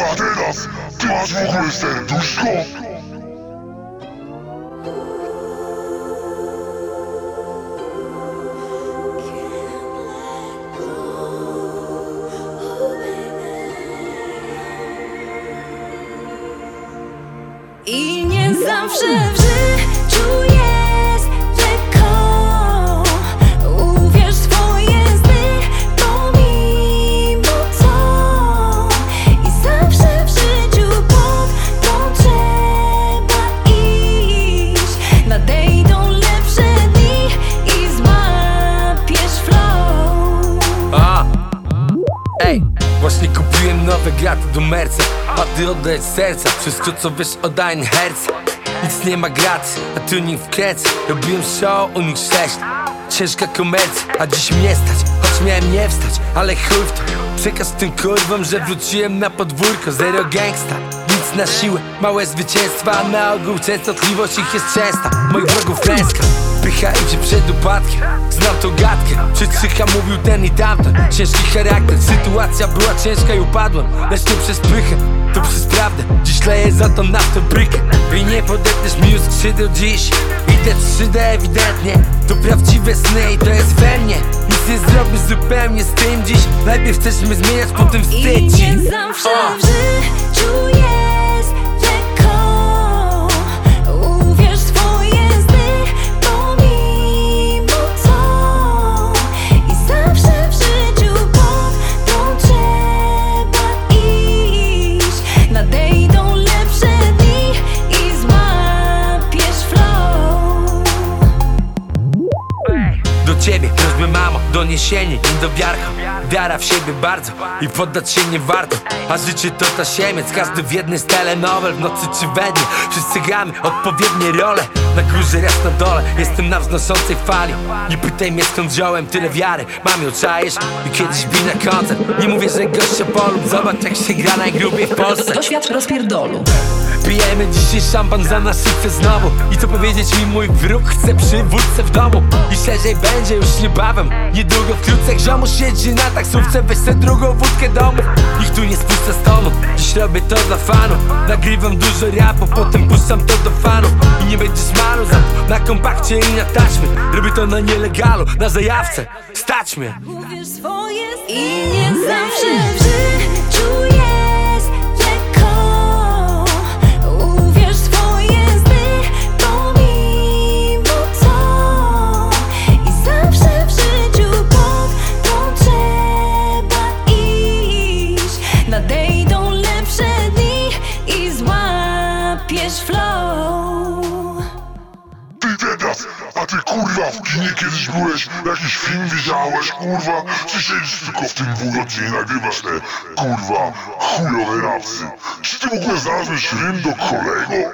kurwa teraz? Ty masz w ogóle serduszko? I nie zawsze w życiu właśnie kupiłem nowe graty do merca. Paty oddać serca, wszystko co wiesz oddaj herca Nic nie ma gratis, a tuning w krec Robiłem show, u nich sześć. Ciężka komercja, a dziś mnie stać. Choć miałem nie wstać, ale chuj w to. Przekaz tym kurwom, że wróciłem na podwórko. Zero gangsta, na siłę Małe zwycięstwa, na ogół częstotliwość ich jest częsta. Moich wrogów klęska Pycha idzie przed upadkiem. Znam tą gadkę Przytrzycha mówił ten i tamten? Ciężki charakter Sytuacja była ciężka i upadłem. Lecz nie przez pychę To przez prawdę. Dziś leję za to naftę brykę. I nie podetniesz mi już skrzydeł dziś. Idę 3D ewidentnie. To prawdziwe sny i to jest we mnie. Nic nie zrobię zupełnie z tym dziś. Najpierw chcesz mnie zmieniać, potem I wstyd ci nie zawsze Do ciebie prośby mamo, doniesienie, niedowiarko Wiara w siebie bardzo i poddać się nie warto. A życie to tasiemiec, każdy w jednej z telenowel W nocy czy we dnie, wszyscy gramy odpowiednie role Na górze, raz na dole, jestem na wznoszącej fali. Nie pytaj mnie skąd wziąłem tyle wiary. Mam ją czajesz? I kiedyś bij na koncert. Nie mówię, że gościa polub, zobacz jak się gra najgrubiej w Polsce. To świat rozpierdolu. Pijemy dzisiaj szampan za nasz znowu. I co powiedzieć mi mój wróg? Chce przywódcę w domu szerzej będzie już niebawem. Niedługo wkrótce ziomu siedzi na taksówce. Weź se drugą wódkę domu. Nikt tu nie spuszcza stonu Dziś robię to dla fanów Nagrywam dużo rapu, potem puszczam to do fanów I nie będziesz to. Na kompakcie i na taśmie. Robię to na nielegalu, na zajawce. Stać mnie. W swoje I nie teraz, a ty kurwa w kinie kiedyś byłeś, jakiś film widziałeś, kurwa? Czy siedzisz tylko w tym dwugodzinnie i nagrywasz te, kurwa, chujowe rapsy? Czy ty w ogóle znalazłeś rym do kolego?